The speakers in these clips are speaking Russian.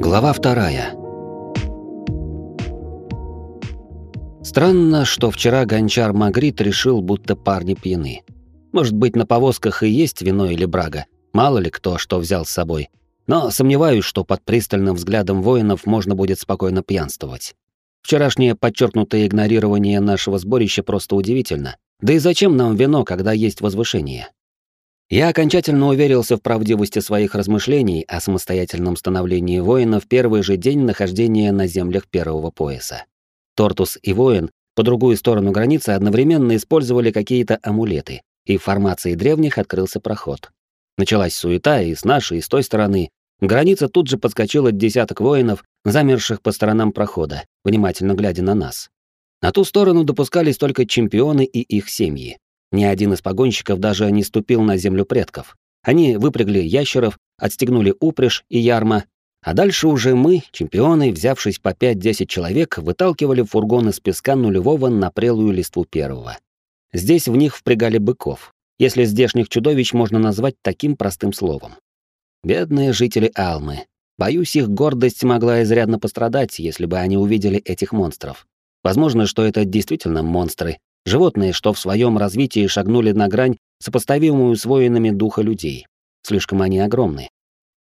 Глава вторая. Странно, что вчера гончар Магрит решил, будто парни пьяны. Может быть, на повозках и есть вино или брага, мало ли кто что взял с собой. Но сомневаюсь, что под пристальным взглядом воинов можно будет спокойно пьянствовать. Вчерашнее подчеркнутое игнорирование нашего сборища просто удивительно. Да и зачем нам вино, когда есть возвышение? Я окончательно уверился в правдивости своих размышлений о самостоятельном становлении воина в первый же день нахождения на землях первого пояса. Тортус и воин по другую сторону границы одновременно использовали какие-то амулеты, и в формации древних открылся проход. Началась суета и с нашей, и с той стороны. Граница тут же подскочила десяток воинов, замерших по сторонам прохода, внимательно глядя на нас. На ту сторону допускались только чемпионы и их семьи. Ни один из погонщиков даже не ступил на землю предков. Они выпрягли ящеров, отстегнули упряжь и ярма, а дальше уже мы, чемпионы, взявшись по 5-10 человек, выталкивали фургон из песка нулевого на прелую листву первого. Здесь в них впрягали быков, если здешних чудовищ можно назвать таким простым словом. Бедные жители Алмы. Боюсь, их гордость могла изрядно пострадать, если бы они увидели этих монстров. Возможно, что это действительно монстры, животные, что в своем развитии шагнули на грань, сопоставимую с воинами духа людей. Слишком они огромны.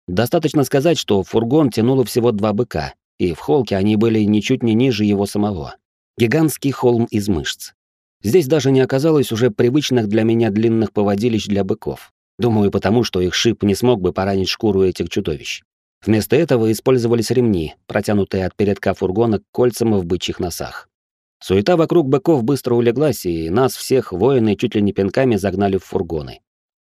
Достаточно сказать, что фургон тянуло всего два быка, и в холке они были ничуть не ниже его самого. Гигантский холм из мышц. Здесь даже не оказалось уже привычных для меня длинных поводилищ для быков. Думаю, потому что их шип не смог бы поранить шкуру этих чудовищ. Вместо этого использовались ремни, протянутые от передка фургона к кольцам в бычьих носах. Суета вокруг быков быстро улеглась, и нас всех воины чуть ли не пинками загнали в фургоны.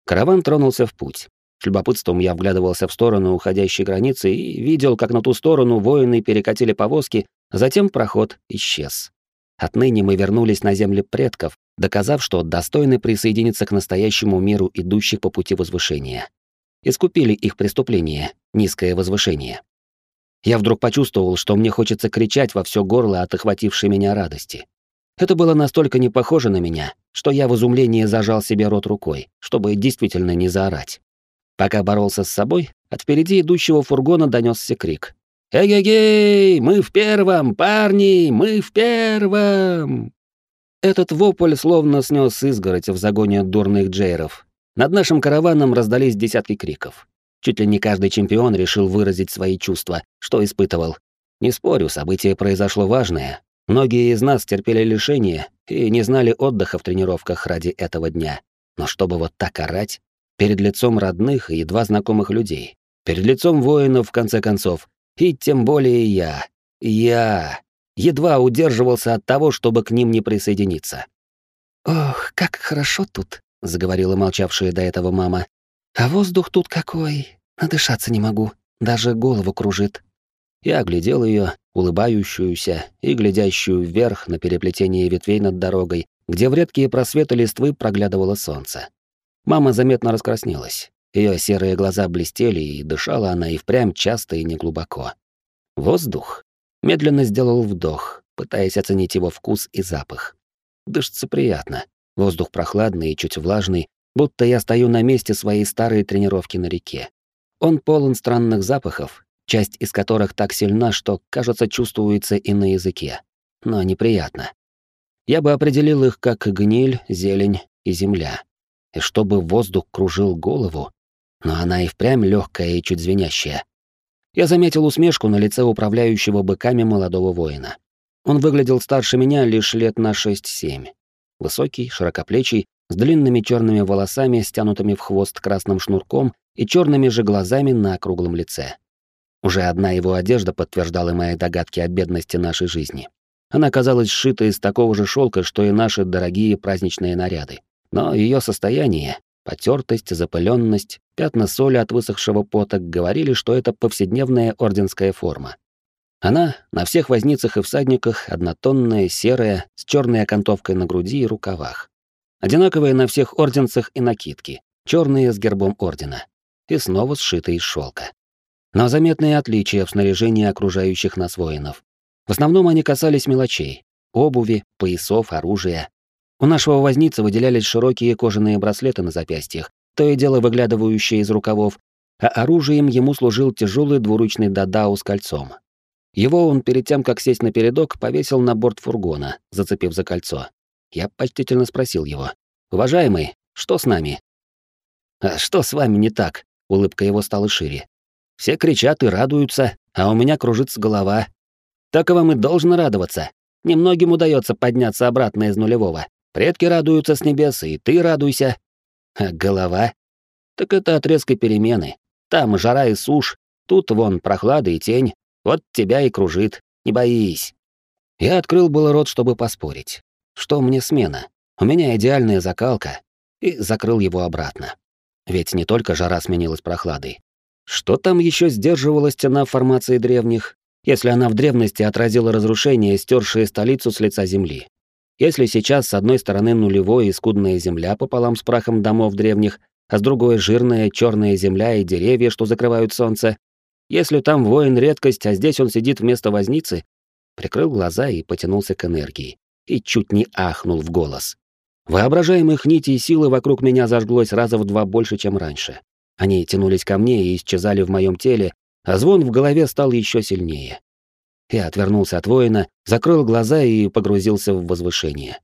Караван тронулся в путь. С любопытством я вглядывался в сторону уходящей границы и видел, как на ту сторону воины перекатили повозки, затем проход исчез. Отныне мы вернулись на земли предков, доказав, что достойны присоединиться к настоящему миру идущих по пути возвышения. Искупили их преступление, низкое возвышение. Я вдруг почувствовал, что мне хочется кричать во все горло от охватившей меня радости. Это было настолько не похоже на меня, что я в изумлении зажал себе рот рукой, чтобы действительно не заорать. Пока боролся с собой, от впереди идущего фургона донесся крик. «Эгегей! Мы в первом, парни! Мы в первом!» Этот вопль словно снес изгородь в загоне дурных джейров. Над нашим караваном раздались десятки криков. Чуть ли не каждый чемпион решил выразить свои чувства, что испытывал. Не спорю, событие произошло важное. Многие из нас терпели лишение и не знали отдыха в тренировках ради этого дня. Но чтобы вот так орать, перед лицом родных и едва знакомых людей, перед лицом воинов, в конце концов, и тем более я, я, едва удерживался от того, чтобы к ним не присоединиться. «Ох, как хорошо тут», — заговорила молчавшая до этого мама. «А воздух тут какой, надышаться не могу, даже голову кружит». Я оглядел ее, улыбающуюся и глядящую вверх на переплетение ветвей над дорогой, где в редкие просветы листвы проглядывало солнце. Мама заметно раскраснелась. Ее серые глаза блестели, и дышала она и впрямь часто и неглубоко. Воздух. Медленно сделал вдох, пытаясь оценить его вкус и запах. Дышится приятно. Воздух прохладный и чуть влажный, будто я стою на месте своей старой тренировки на реке. Он полон странных запахов, часть из которых так сильна, что, кажется, чувствуется и на языке. Но неприятно. Я бы определил их как гниль, зелень и земля и чтобы воздух кружил голову, но она и впрямь легкая и чуть звенящая. Я заметил усмешку на лице управляющего быками молодого воина. Он выглядел старше меня лишь лет на 6-7. Высокий, широкоплечий, с длинными черными волосами, стянутыми в хвост красным шнурком и черными же глазами на округлом лице. Уже одна его одежда подтверждала мои догадки о бедности нашей жизни. Она казалась сшита из такого же шелка, что и наши дорогие праздничные наряды. Но ее состояние, потертость, запыленность, пятна соли от высохшего пота говорили, что это повседневная орденская форма. Она на всех возницах и всадниках однотонная, серая, с черной окантовкой на груди и рукавах. Одинаковые на всех орденцах и накидки, черные с гербом ордена. И снова сшитые из шелка. Но заметные отличия в снаряжении окружающих нас воинов. В основном они касались мелочей — обуви, поясов, оружия, у нашего возницы выделялись широкие кожаные браслеты на запястьях, то и дело выглядывающие из рукавов, а оружием ему служил тяжелый двуручный дадау с кольцом. Его он перед тем, как сесть на передок, повесил на борт фургона, зацепив за кольцо. Я почтительно спросил его. «Уважаемый, что с нами?» «А что с вами не так?» Улыбка его стала шире. «Все кричат и радуются, а у меня кружится голова. Так и вам и должно радоваться. Немногим удается подняться обратно из нулевого. Предки радуются с небес, и ты радуйся. А голова? Так это от перемены. Там жара и сушь, тут вон прохлада и тень. Вот тебя и кружит. Не боись. Я открыл было рот, чтобы поспорить. Что мне смена? У меня идеальная закалка. И закрыл его обратно. Ведь не только жара сменилась прохладой. Что там еще сдерживала стена формации древних, если она в древности отразила разрушение, стершее столицу с лица земли? Если сейчас с одной стороны нулевой и скудная земля пополам с прахом домов древних, а с другой жирная черная земля и деревья, что закрывают солнце, если там воин редкость, а здесь он сидит вместо возницы, прикрыл глаза и потянулся к энергии. И чуть не ахнул в голос. Воображаемых нитей силы вокруг меня зажглось раза в два больше, чем раньше. Они тянулись ко мне и исчезали в моем теле, а звон в голове стал еще сильнее. Я отвернулся от воина, закрыл глаза и погрузился в возвышение.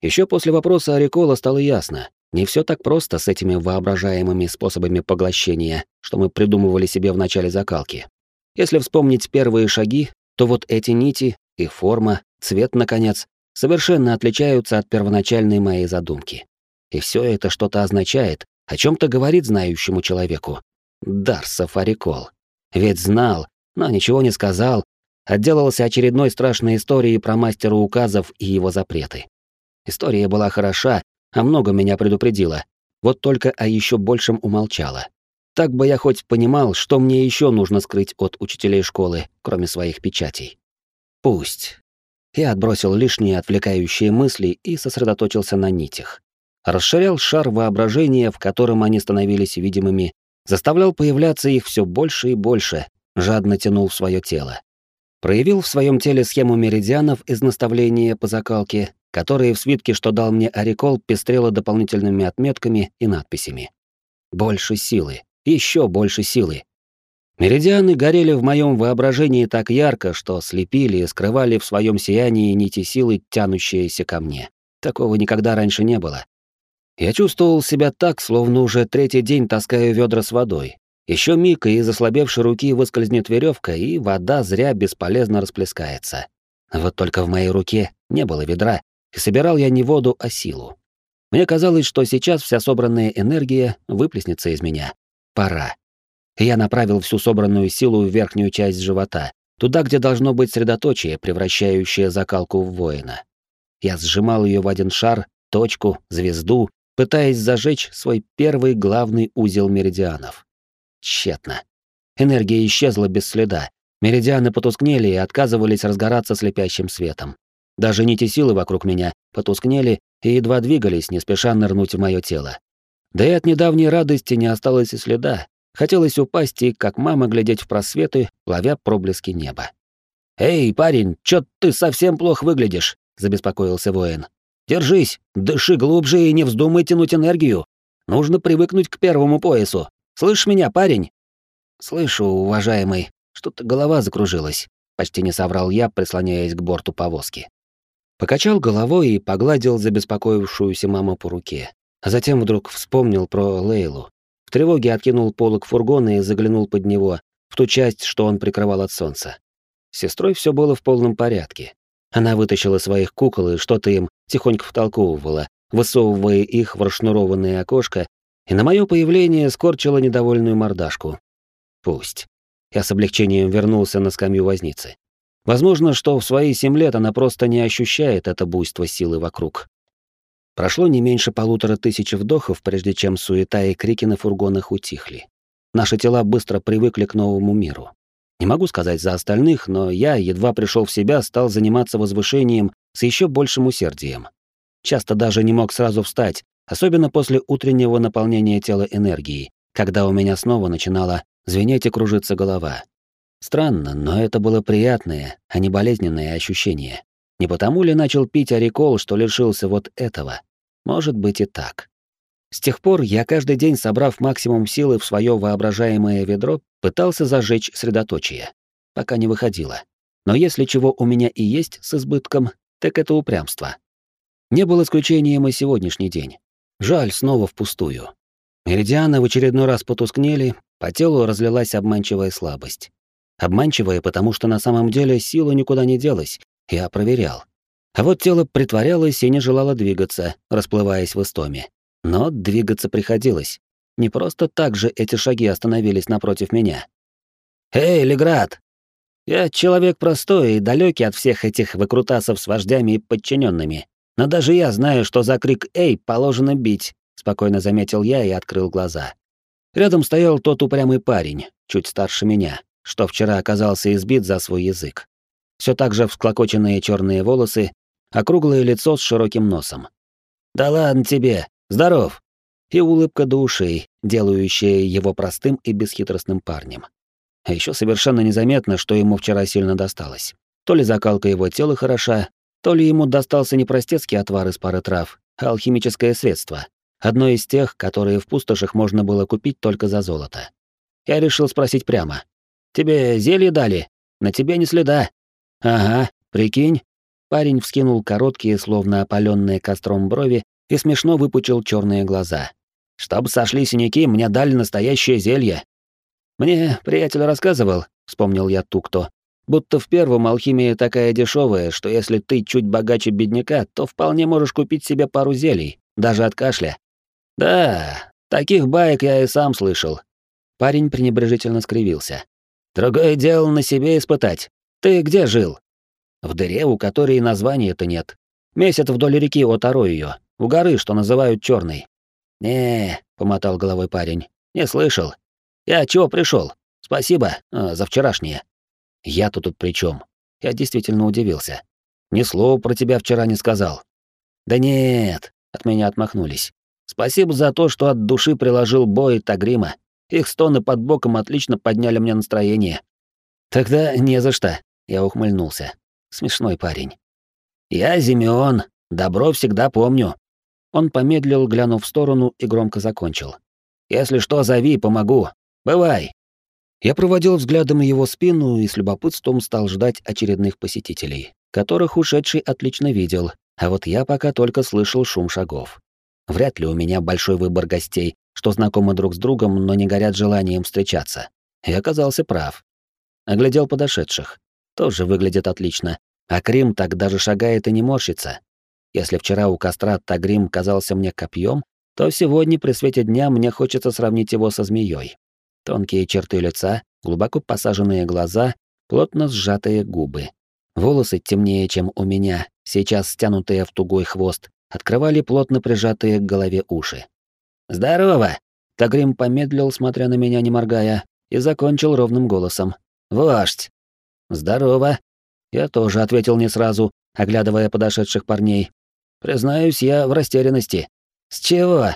Еще после вопроса Арикола стало ясно, не все так просто с этими воображаемыми способами поглощения, что мы придумывали себе в начале закалки. Если вспомнить первые шаги, то вот эти нити, их форма, цвет, наконец, совершенно отличаются от первоначальной моей задумки. И все это что-то означает, о чем то говорит знающему человеку. Дарсов Арикол. Ведь знал, но ничего не сказал, отделался очередной страшной историей про мастера указов и его запреты. История была хороша, а много меня предупредила. Вот только о еще большем умолчала. Так бы я хоть понимал, что мне еще нужно скрыть от учителей школы, кроме своих печатей. Пусть. Я отбросил лишние отвлекающие мысли и сосредоточился на нитях. Расширял шар воображения, в котором они становились видимыми, заставлял появляться их все больше и больше, жадно тянул в свое тело. Проявил в своем теле схему меридианов из наставления по закалке, которые в свитке, что дал мне Арикол, пестрело дополнительными отметками и надписями. Больше силы, еще больше силы. Меридианы горели в моем воображении так ярко, что слепили и скрывали в своем сиянии нити силы, тянущиеся ко мне. Такого никогда раньше не было. Я чувствовал себя так, словно уже третий день таскаю ведра с водой, еще миг, и из ослабевшей руки выскользнет веревка, и вода зря бесполезно расплескается. Вот только в моей руке не было ведра, и собирал я не воду, а силу. Мне казалось, что сейчас вся собранная энергия выплеснется из меня. Пора. Я направил всю собранную силу в верхнюю часть живота, туда, где должно быть средоточие, превращающее закалку в воина. Я сжимал ее в один шар, точку, звезду, пытаясь зажечь свой первый главный узел меридианов. Тщетно. Энергия исчезла без следа. Меридианы потускнели и отказывались разгораться слепящим светом. Даже нити силы вокруг меня потускнели и едва двигались, не спеша нырнуть в мое тело. Да и от недавней радости не осталось и следа. Хотелось упасть и, как мама, глядеть в просветы, ловя проблески неба. «Эй, парень, чё ты совсем плохо выглядишь?» — забеспокоился воин. «Держись, дыши глубже и не вздумай тянуть энергию. Нужно привыкнуть к первому поясу. Слышишь меня, парень?» «Слышу, уважаемый. Что-то голова закружилась», — почти не соврал я, прислоняясь к борту повозки. Покачал головой и погладил забеспокоившуюся маму по руке. А затем вдруг вспомнил про Лейлу. В тревоге откинул полог фургона и заглянул под него, в ту часть, что он прикрывал от солнца. С сестрой все было в полном порядке. Она вытащила своих кукол и что-то им тихонько втолковывала, высовывая их в расшнурованное окошко и на мое появление скорчила недовольную мордашку. Пусть. Я с облегчением вернулся на скамью возницы. Возможно, что в свои семь лет она просто не ощущает это буйство силы вокруг. Прошло не меньше полутора тысяч вдохов, прежде чем суета и крики на фургонах утихли. Наши тела быстро привыкли к новому миру. Не могу сказать за остальных, но я, едва пришел в себя, стал заниматься возвышением с еще большим усердием. Часто даже не мог сразу встать, особенно после утреннего наполнения тела энергией, когда у меня снова начинала звенеть и кружиться голова. Странно, но это было приятное, а не болезненное ощущение. Не потому ли начал пить арикол, что лишился вот этого? Может быть и так. С тех пор я каждый день, собрав максимум силы в свое воображаемое ведро, пытался зажечь средоточие, пока не выходило. Но если чего у меня и есть с избытком, так это упрямство. Не был исключением и сегодняшний день. Жаль, снова впустую. Меридианы в очередной раз потускнели, по телу разлилась обманчивая слабость. Обманчивая, потому что на самом деле сила никуда не делась, я проверял. А вот тело притворялось и не желало двигаться, расплываясь в истоме. Но двигаться приходилось. Не просто так же эти шаги остановились напротив меня. «Эй, Леград! Я человек простой и далекий от всех этих выкрутасов с вождями и подчиненными. Но даже я знаю, что за крик «Эй!» положено бить», — спокойно заметил я и открыл глаза. Рядом стоял тот упрямый парень, чуть старше меня, что вчера оказался избит за свой язык. Все так же всклокоченные черные волосы, округлое лицо с широким носом. «Да ладно тебе! Здоров!» И улыбка до ушей, делающая его простым и бесхитростным парнем. А еще совершенно незаметно, что ему вчера сильно досталось. То ли закалка его тела хороша, то ли ему достался не простецкий отвар из пары трав, а алхимическое средство. Одно из тех, которые в пустошах можно было купить только за золото. Я решил спросить прямо. «Тебе зелье дали? На тебе не следа». «Ага, прикинь». Парень вскинул короткие, словно опаленные костром брови, и смешно выпучил черные глаза. «Чтобы сошли синяки, мне дали настоящее зелье». «Мне приятель рассказывал», — вспомнил я Тукто, Будто в первом алхимия такая дешевая, что если ты чуть богаче бедняка, то вполне можешь купить себе пару зелий, даже от кашля. Да, таких баек я и сам слышал. Парень пренебрежительно скривился. Другое дело на себе испытать. Ты где жил? В дыре, у которой названия-то нет. Месяц вдоль реки Отаро ее, у горы, что называют черной. Не, помотал головой парень. Не слышал. Я чего пришел? Спасибо а, за вчерашнее. Я-то тут при чем? Я действительно удивился. Ни слова про тебя вчера не сказал. Да нет, от меня отмахнулись. Спасибо за то, что от души приложил бой Тагрима. Их стоны под боком отлично подняли мне настроение. Тогда не за что, я ухмыльнулся. Смешной парень. Я Зимеон, добро всегда помню. Он помедлил, глянув в сторону и громко закончил. Если что, зови, помогу. Бывай. Я проводил взглядом его спину и с любопытством стал ждать очередных посетителей, которых ушедший отлично видел, а вот я пока только слышал шум шагов. Вряд ли у меня большой выбор гостей, что знакомы друг с другом, но не горят желанием встречаться. И оказался прав. Оглядел подошедших. Тоже выглядит отлично. А Крим так даже шагает и не морщится. Если вчера у костра Тагрим казался мне копьем, то сегодня при свете дня мне хочется сравнить его со змеей. Тонкие черты лица, глубоко посаженные глаза, плотно сжатые губы. Волосы темнее, чем у меня, сейчас стянутые в тугой хвост, открывали плотно прижатые к голове уши. «Здорово!» Тагрим помедлил, смотря на меня, не моргая, и закончил ровным голосом. «Вождь!» «Здорово!» Я тоже ответил не сразу, оглядывая подошедших парней. «Признаюсь, я в растерянности». «С чего?»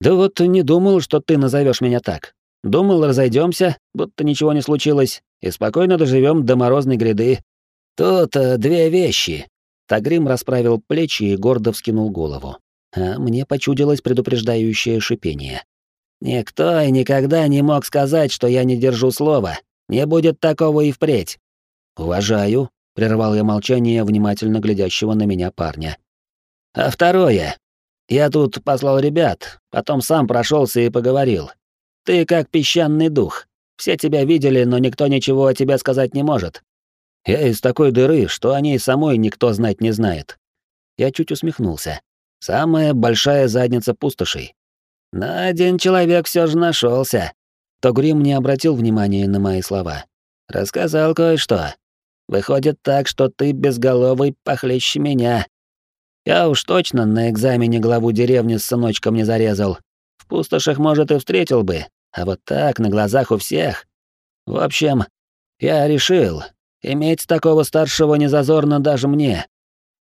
«Да вот не думал, что ты назовешь меня так. Думал, разойдемся, будто ничего не случилось, и спокойно доживем до морозной гряды. Тут э, две вещи. Тагрим расправил плечи и гордо вскинул голову. А мне почудилось предупреждающее шипение. Никто и никогда не мог сказать, что я не держу слова. Не будет такого и впредь. Уважаю, прервал я молчание внимательно глядящего на меня парня. А второе. Я тут послал ребят, потом сам прошелся и поговорил. Ты как песчаный дух. Все тебя видели, но никто ничего о тебе сказать не может. Я из такой дыры, что о ней самой никто знать не знает. Я чуть усмехнулся. Самая большая задница пустошей. Но один человек все же нашелся. Тогрим не обратил внимания на мои слова. Рассказал кое-что. Выходит так, что ты безголовый похлеще меня. Я уж точно на экзамене главу деревни с сыночком не зарезал. В пустошах, может, и встретил бы, а вот так, на глазах у всех. В общем, я решил, иметь такого старшего незазорно даже мне.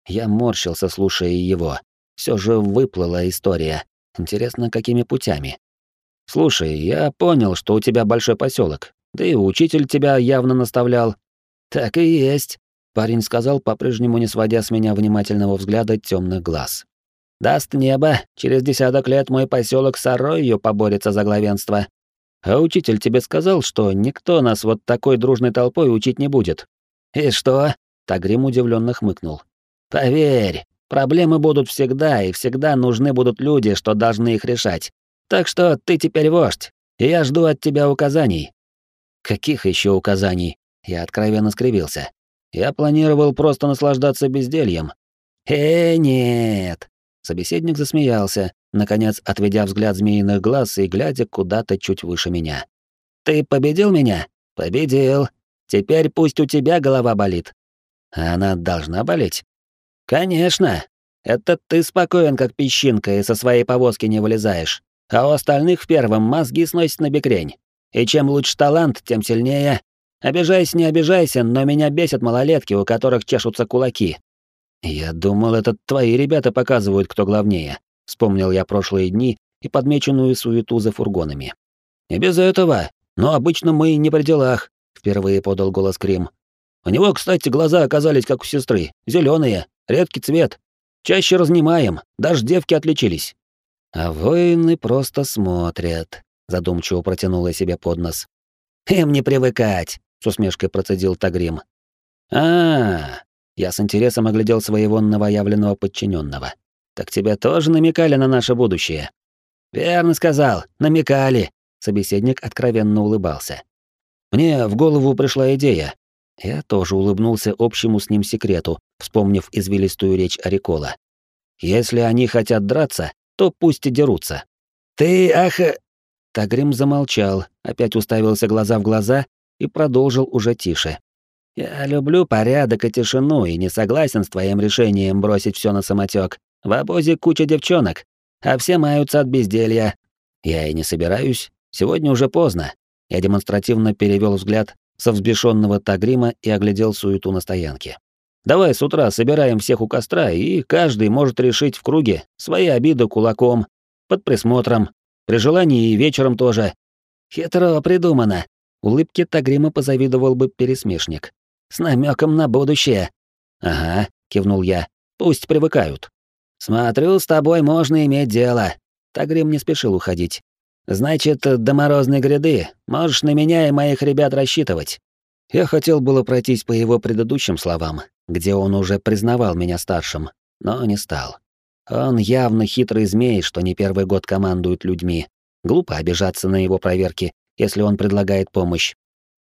Я морщился, слушая его. Все же выплыла история. Интересно, какими путями? Слушай, я понял, что у тебя большой поселок, да и учитель тебя явно наставлял. Так и есть, парень сказал, по-прежнему не сводя с меня внимательного взгляда темных глаз. Даст небо, через десяток лет мой поселок Саройю поборется за главенство. А учитель тебе сказал, что никто нас вот такой дружной толпой учить не будет. И что? Тагрим удивленно хмыкнул. Поверь, проблемы будут всегда, и всегда нужны будут люди, что должны их решать. Так что ты теперь вождь, и я жду от тебя указаний. Каких еще указаний? Я откровенно скривился. Я планировал просто наслаждаться бездельем. Э, нет. Собеседник засмеялся, наконец отведя взгляд змеиных глаз и глядя куда-то чуть выше меня. «Ты победил меня?» «Победил. Теперь пусть у тебя голова болит». «Она должна болеть?» «Конечно. Это ты спокоен, как песчинка, и со своей повозки не вылезаешь. А у остальных в первом мозги сносят на бекрень. И чем лучше талант, тем сильнее. Обижайся, не обижайся, но меня бесят малолетки, у которых чешутся кулаки. «Я думал, это твои ребята показывают, кто главнее», — вспомнил я прошлые дни и подмеченную суету за фургонами. «И без этого. Но обычно мы не при делах», — впервые подал голос Крим. «У него, кстати, глаза оказались как у сестры, зеленые, редкий цвет. Чаще разнимаем, даже девки отличились». «А воины просто смотрят», — задумчиво протянула себе под нос. «Им не привыкать», — с усмешкой процедил Тагрим. «А, я с интересом оглядел своего новоявленного подчиненного. Так тебе тоже намекали на наше будущее? Верно сказал, намекали. Собеседник откровенно улыбался. Мне в голову пришла идея. Я тоже улыбнулся общему с ним секрету, вспомнив извилистую речь Арикола. Если они хотят драться, то пусть и дерутся. Ты, ах... Э, Тагрим замолчал, опять уставился глаза в глаза и продолжил уже тише. Я люблю порядок и тишину и не согласен с твоим решением бросить все на самотек. В обозе куча девчонок, а все маются от безделья. Я и не собираюсь. Сегодня уже поздно. Я демонстративно перевел взгляд со взбешенного Тагрима и оглядел суету на стоянке. Давай с утра собираем всех у костра, и каждый может решить в круге свои обиды кулаком, под присмотром, при желании и вечером тоже. Хитро придумано. Улыбке Тагрима позавидовал бы пересмешник. С намеком на будущее. Ага, кивнул я. Пусть привыкают. Смотрю, с тобой можно иметь дело. Тагрим не спешил уходить. Значит, до морозной гряды можешь на меня и моих ребят рассчитывать. Я хотел было пройтись по его предыдущим словам, где он уже признавал меня старшим, но не стал. Он явно хитрый змей, что не первый год командует людьми. Глупо обижаться на его проверки, если он предлагает помощь.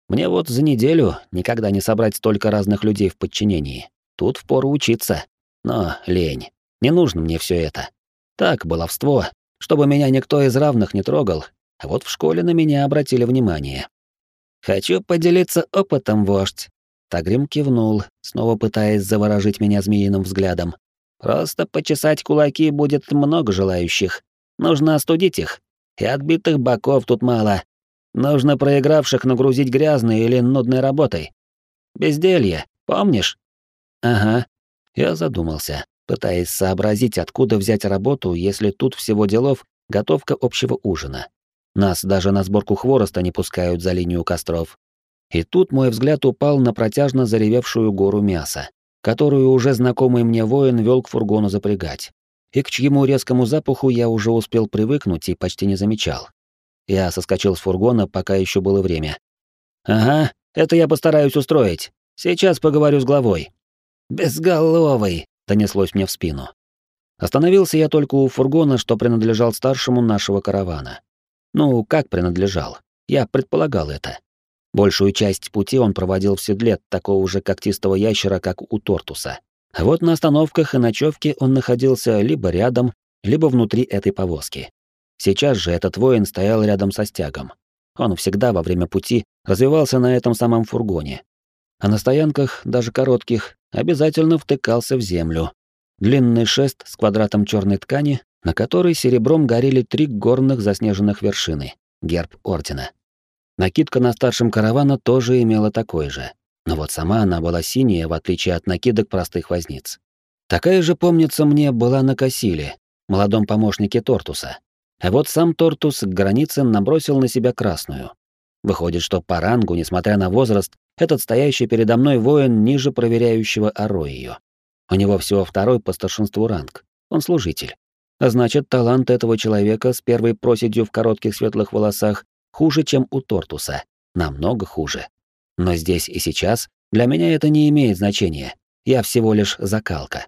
Мне вот за неделю никогда не собрать столько разных людей в подчинении. Тут впору учиться. Но лень. Не нужно мне все это. Так, баловство, чтобы меня никто из равных не трогал, а вот в школе на меня обратили внимание. «Хочу поделиться опытом, вождь». Тагрим кивнул, снова пытаясь заворожить меня змеиным взглядом. «Просто почесать кулаки будет много желающих. Нужно остудить их. И отбитых боков тут мало. Нужно проигравших нагрузить грязной или нудной работой. Безделье, помнишь? Ага. Я задумался, пытаясь сообразить, откуда взять работу, если тут всего делов готовка общего ужина. Нас даже на сборку хвороста не пускают за линию костров. И тут мой взгляд упал на протяжно заревевшую гору мяса, которую уже знакомый мне воин вел к фургону запрягать, и к чьему резкому запаху я уже успел привыкнуть и почти не замечал. Я соскочил с фургона, пока еще было время. «Ага, это я постараюсь устроить. Сейчас поговорю с главой». «Безголовый», — донеслось мне в спину. Остановился я только у фургона, что принадлежал старшему нашего каравана. Ну, как принадлежал? Я предполагал это. Большую часть пути он проводил в седле такого же когтистого ящера, как у Тортуса. Вот на остановках и ночевке он находился либо рядом, либо внутри этой повозки. Сейчас же этот воин стоял рядом со стягом. Он всегда во время пути развивался на этом самом фургоне. А на стоянках, даже коротких, обязательно втыкался в землю. Длинный шест с квадратом черной ткани, на которой серебром горели три горных заснеженных вершины — герб ордена. Накидка на старшем каравана тоже имела такой же. Но вот сама она была синяя, в отличие от накидок простых возниц. Такая же, помнится мне, была на Кассиле, молодом помощнике Тортуса. А вот сам Тортус к границе набросил на себя красную. Выходит, что по рангу, несмотря на возраст, этот стоящий передо мной воин ниже проверяющего Ароию. У него всего второй по старшинству ранг. Он служитель. А значит, талант этого человека с первой проседью в коротких светлых волосах хуже, чем у Тортуса. Намного хуже. Но здесь и сейчас для меня это не имеет значения. Я всего лишь закалка.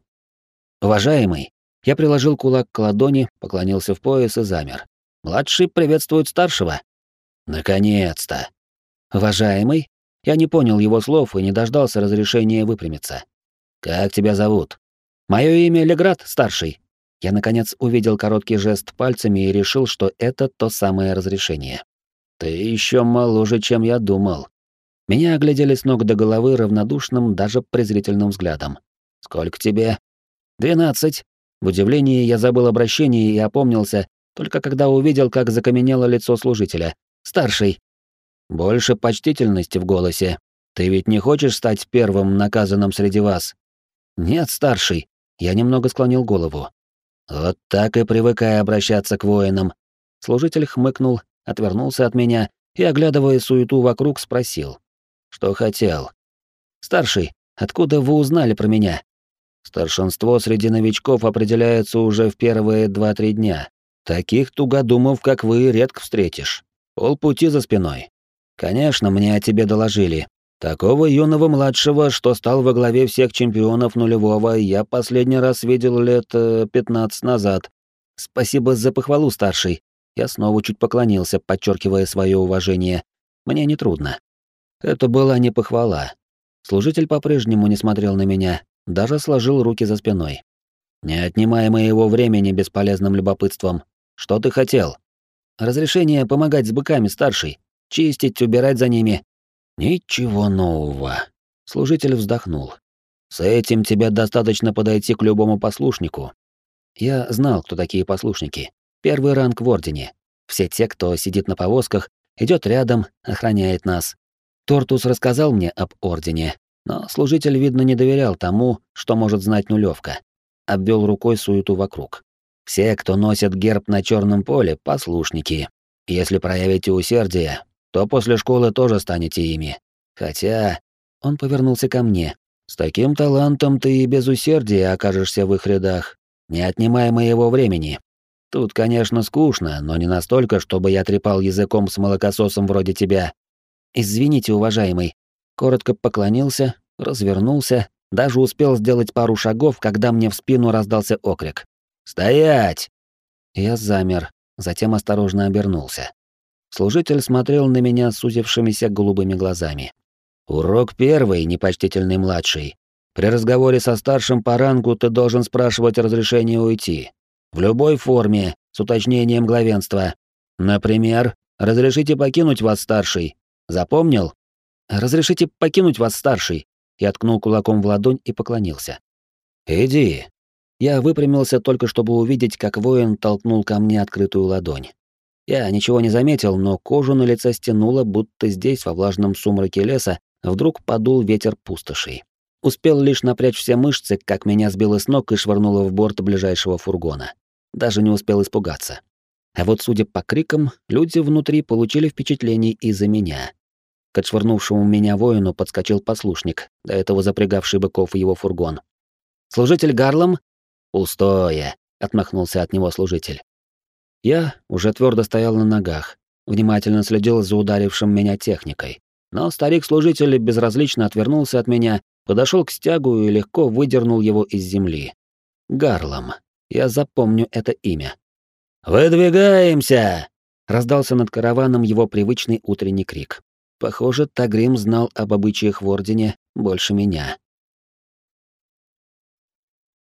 Уважаемый, я приложил кулак к ладони, поклонился в пояс и замер. Младший приветствует старшего. Наконец-то. Уважаемый, я не понял его слов и не дождался разрешения выпрямиться. Как тебя зовут? Мое имя Леград, старший. Я наконец увидел короткий жест пальцами и решил, что это то самое разрешение. Ты еще моложе, чем я думал. Меня оглядели с ног до головы равнодушным, даже презрительным взглядом. Сколько тебе? Двенадцать. В удивлении я забыл обращение и опомнился, только когда увидел, как закаменело лицо служителя. Старший. Больше почтительности в голосе. Ты ведь не хочешь стать первым наказанным среди вас? Нет, старший. Я немного склонил голову. Вот так и привыкай обращаться к воинам. Служитель хмыкнул, отвернулся от меня и, оглядывая суету вокруг, спросил. Что хотел? Старший, откуда вы узнали про меня? Старшинство среди новичков определяется уже в первые два-три дня. Таких тугодумов, как вы, редко встретишь. Полпути за спиной. Конечно, мне о тебе доложили. Такого юного младшего, что стал во главе всех чемпионов нулевого, я последний раз видел лет э, пятнадцать назад. Спасибо за похвалу, старший. Я снова чуть поклонился, подчеркивая свое уважение. Мне не трудно. Это была не похвала. Служитель по-прежнему не смотрел на меня, даже сложил руки за спиной. Не отнимай моего времени бесполезным любопытством. Что ты хотел? Разрешение помогать с быками, старший. Чистить, убирать за ними. Ничего нового. Служитель вздохнул. С этим тебе достаточно подойти к любому послушнику. Я знал, кто такие послушники. Первый ранг в Ордене. Все те, кто сидит на повозках, идет рядом, охраняет нас. Тортус рассказал мне об Ордене, но служитель, видно, не доверял тому, что может знать нулевка. Обвел рукой суету вокруг. Все, кто носит герб на черном поле, послушники. Если проявите усердие, то после школы тоже станете ими. Хотя... Он повернулся ко мне. С таким талантом ты и без усердия окажешься в их рядах. Не отнимай моего времени. Тут, конечно, скучно, но не настолько, чтобы я трепал языком с молокососом вроде тебя. Извините, уважаемый. Коротко поклонился, развернулся, даже успел сделать пару шагов, когда мне в спину раздался окрик. «Стоять!» Я замер, затем осторожно обернулся. Служитель смотрел на меня сузившимися голубыми глазами. «Урок первый, непочтительный младший. При разговоре со старшим по рангу ты должен спрашивать разрешение уйти. В любой форме, с уточнением главенства. Например, «Разрешите покинуть вас, старший». Запомнил? «Разрешите покинуть вас, старший». Я ткнул кулаком в ладонь и поклонился. «Иди». Я выпрямился только чтобы увидеть, как воин толкнул ко мне открытую ладонь. Я ничего не заметил, но кожу на лице стянуло, будто здесь, во влажном сумраке леса, вдруг подул ветер пустошей. Успел лишь напрячь все мышцы, как меня сбило с ног и швырнуло в борт ближайшего фургона. Даже не успел испугаться. А вот, судя по крикам, люди внутри получили впечатление из-за меня. К отшвырнувшему меня воину подскочил послушник, до этого запрягавший быков в его фургон. «Служитель Гарлом?» «Пустое», — отмахнулся от него служитель. Я уже твердо стоял на ногах, внимательно следил за ударившим меня техникой. Но старик-служитель безразлично отвернулся от меня, подошел к стягу и легко выдернул его из земли. Гарлом. Я запомню это имя. «Выдвигаемся!» — раздался над караваном его привычный утренний крик. Похоже, Тагрим знал об обычаях в Ордене больше меня.